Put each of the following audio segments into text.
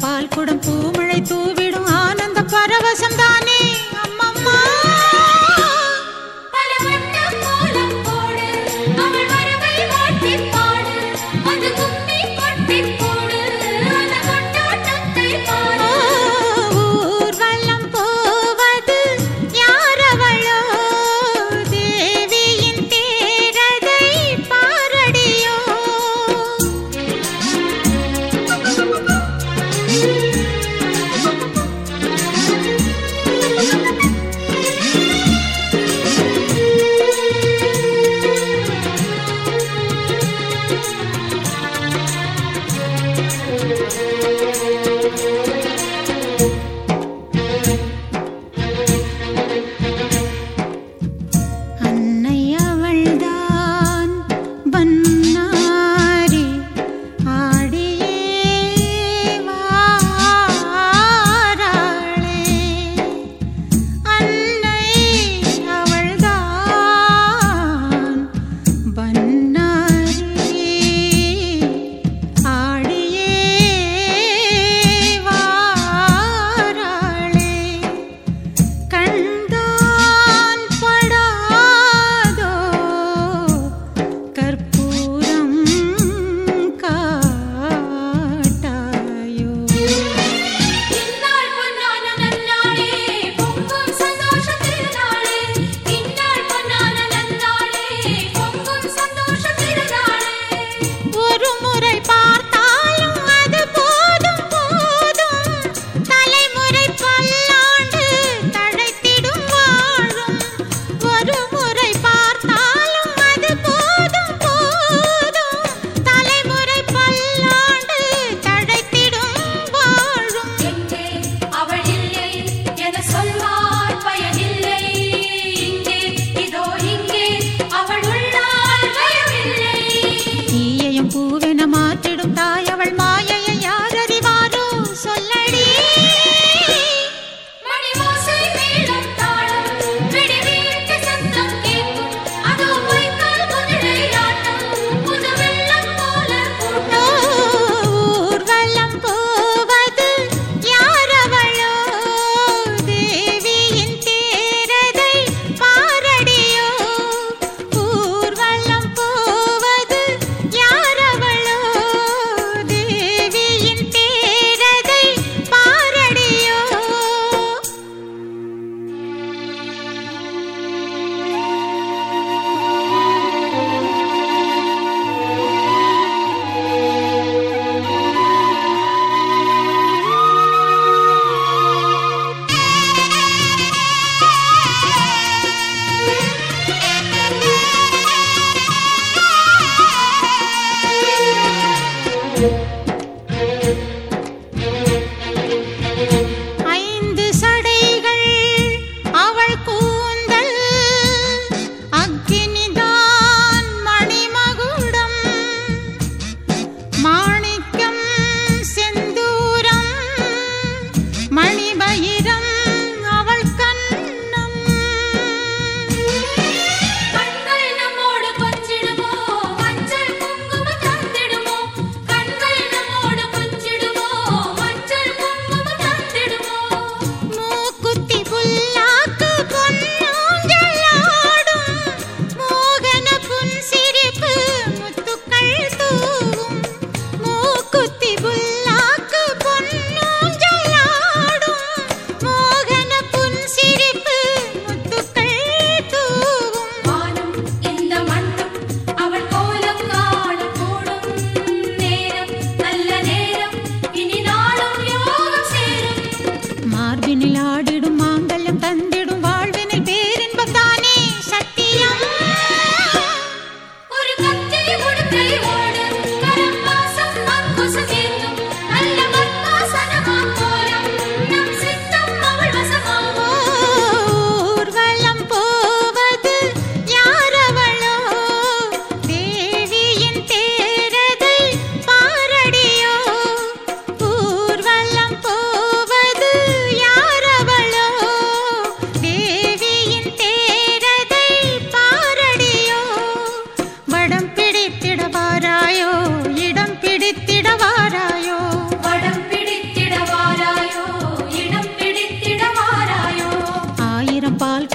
பால் குடம் பூமழை தூவிடும் ஆனந்த பரவசம்தான்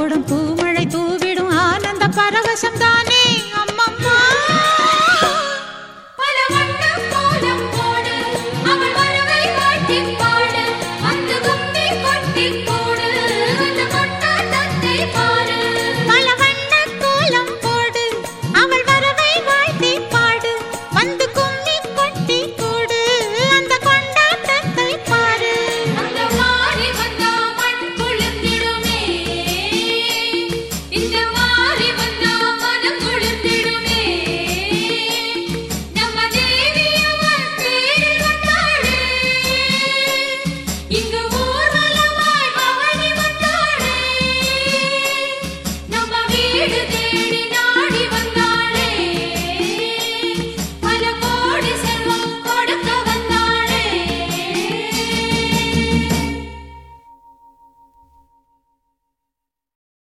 தொடும் பூமழை பூவிடும். ஆனந்த பரவசம் தானே.